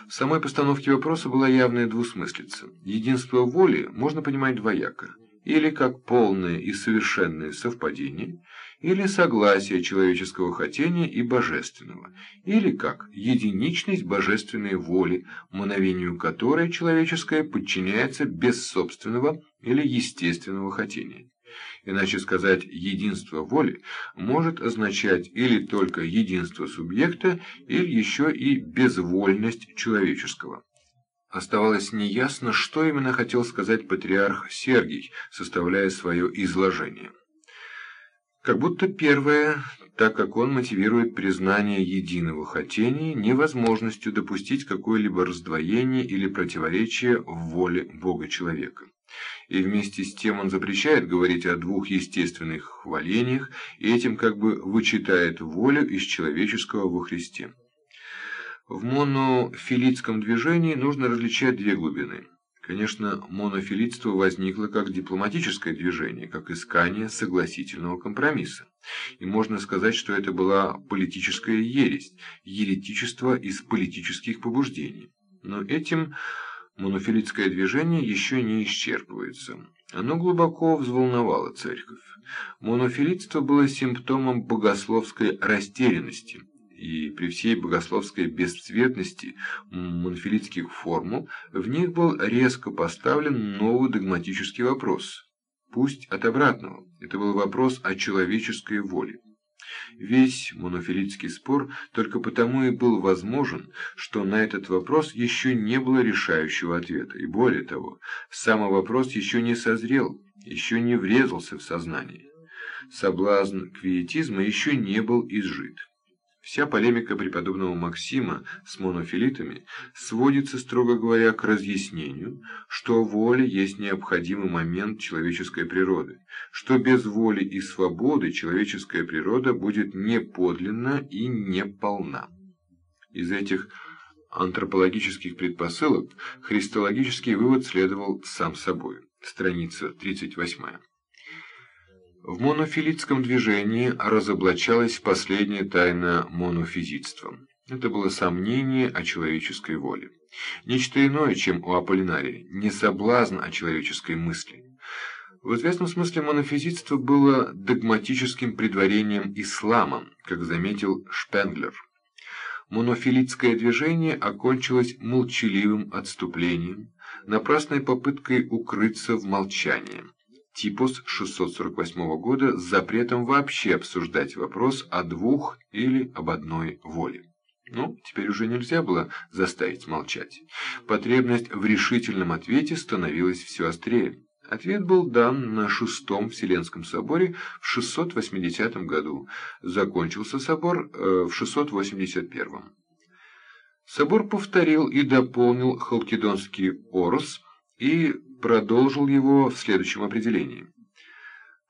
В самой постановке вопроса была явная двусмыслица. Единство воли можно понимать двояко. Или как полное и совершенное совпадение – или согласие человеческого хотения и божественного, или как единичность божественной воли, мановению которой человеческое подчиняется без собственного или естественного хотения. Иначе сказать «единство воли» может означать или только единство субъекта, или еще и безвольность человеческого. Оставалось неясно, что именно хотел сказать патриарх Сергий, составляя свое изложение. Как будто первое, так как он мотивирует признание единого хотения невозможностью допустить какое-либо раздвоение или противоречие в воле Бога-человека. И вместе с тем он запрещает говорить о двух естественных хвалениях и этим как бы вычитает волю из человеческого во Христе. В монофилитском движении нужно различать две глубины – Конечно, монофилитство возникло как дипломатическое движение, как искание согласительного компромисса. И можно сказать, что это была политическая ересь, еретичество из политических побуждений. Но этим монофилитское движение еще не исчерпывается. Оно глубоко взволновало церковь. Монофилитство было симптомом богословской растерянности – и при всей богословской бесцветности монфилитских формул, в них был резко поставлен новый догматический вопрос. Пусть от обратного. Это был вопрос о человеческой воле. Весь монофилитский спор только потому и был возможен, что на этот вопрос еще не было решающего ответа, и более того, сам вопрос еще не созрел, еще не врезался в сознание. Соблазн квиетизма еще не был изжит. Вся полемика преподобного Максима с монофилитами сводится, строго говоря, к разъяснению, что воля есть необходимый момент человеческой природы, что без воли и свободы человеческая природа будет неподлинна и неполна. Из этих антропологических предпосылок христологический вывод следовал сам собой. Страница 38. В монофилитском движении разоблачалась последняя тайна монофизитства. Это было сомнение о человеческой воле. Нечто иное, чем у Аполлинария, не соблазн о человеческой мысли. В известном смысле монофизитство было догматическим предварением ислама, как заметил Шпенглер. Монофилитское движение окончилось молчаливым отступлением, напрасной попыткой укрыться в молчании. Типос 648 года с запретом вообще обсуждать вопрос о двух или об одной воле. Ну, теперь уже нельзя было заставить молчать. Потребность в решительном ответе становилась все острее. Ответ был дан на Шестом Вселенском соборе в 680 году. Закончился собор э, в 681. Собор повторил и дополнил Халкидонский Орос и продолжил его в следующем определении.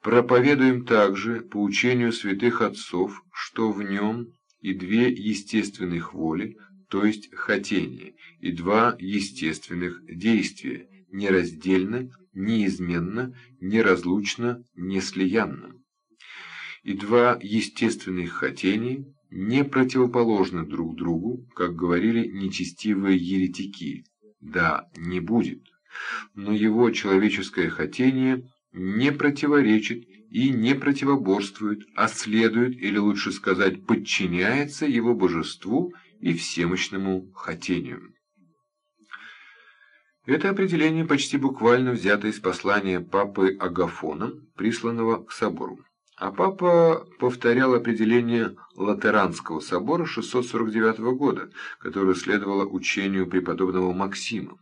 Проповедуем также по учению святых отцов, что в нем и две естественных воли, то есть хотения, и два естественных действия, нераздельно, неизменно, неразлучно, неслиянно. И два естественных хотения не противоположны друг другу, как говорили нечестивые еретики. Да, не будет. Но его человеческое хотение не противоречит и не противоборствует, а следует, или лучше сказать, подчиняется его божеству и всемощному хотению. Это определение почти буквально взято из послания папы Агафона, присланного к собору. А папа повторял определение Латеранского собора 649 года, которое следовало учению преподобного Максима.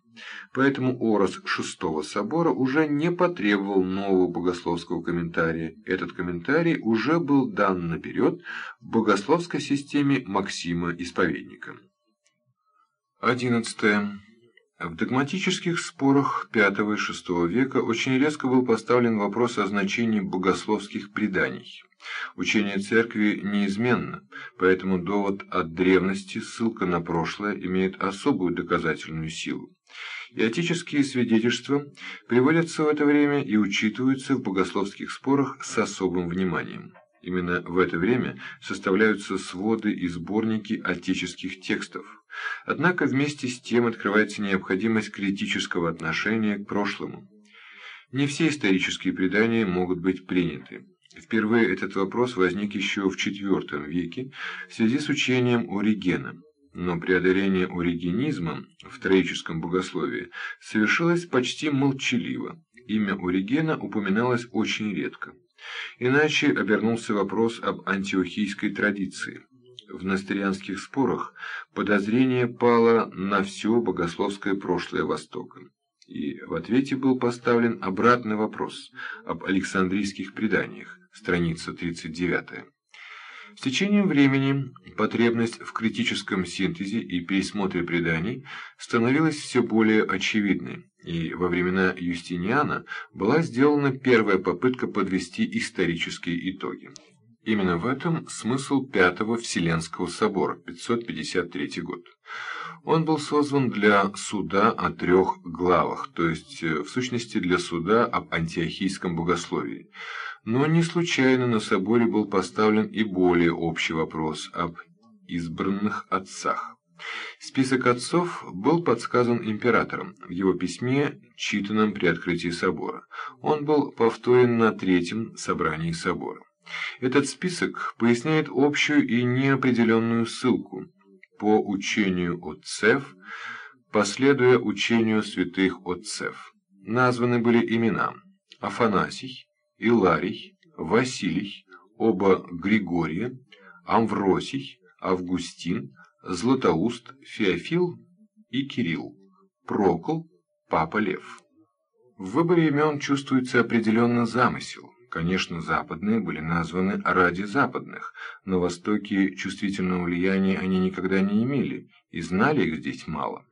Поэтому Орос Шестого собора уже не потребовал нового богословского комментария. Этот комментарий уже был дан наперед в богословской системе Максима Исповедника. 11. В догматических спорах V и VI века очень резко был поставлен вопрос о значении богословских преданий. Учение церкви неизменно, поэтому довод от древности, ссылка на прошлое, имеет особую доказательную силу. И отеческие свидетельства приводятся в это время и учитываются в богословских спорах с особым вниманием. Именно в это время составляются своды и сборники отеческих текстов. Однако вместе с тем открывается необходимость критического отношения к прошлому. Не все исторические предания могут быть приняты. Впервые этот вопрос возник еще в IV веке в связи с учением Оригена. Но преодоление оригенизма в троическом богословии совершилось почти молчаливо. Имя Оригена упоминалось очень редко. Иначе обернулся вопрос об антиохийской традиции. В настырианских спорах подозрение пало на все богословское прошлое Востока. И в ответе был поставлен обратный вопрос об Александрийских преданиях, страница 39. С течением времени потребность в критическом синтезе и пересмотре преданий становилась все более очевидной, и во времена Юстиниана была сделана первая попытка подвести исторические итоги. Именно в этом смысл Пятого Вселенского собора, 553 год. Он был созван для суда о трех главах, то есть, э, в сущности, для суда об антиохийском богословии. Но не случайно на соборе был поставлен и более общий вопрос об избранных отцах. Список отцов был подсказан императором в его письме, читанном при открытии собора. Он был повторен на третьем собрании собора. Этот список поясняет общую и неопределенную ссылку по учению отцев, последуя учению святых отцев. Названы были имена Афанасий, Иларий, Василий, оба Григория, Амвросий, Августин, Златоуст, Феофил и Кирилл, Прокол, Папа Лев. В выборе имен чувствуется определенный замысел. Конечно, западные были названы ради западных, но Востоке чувствительного влияния они никогда не имели, и знали их здесь мало.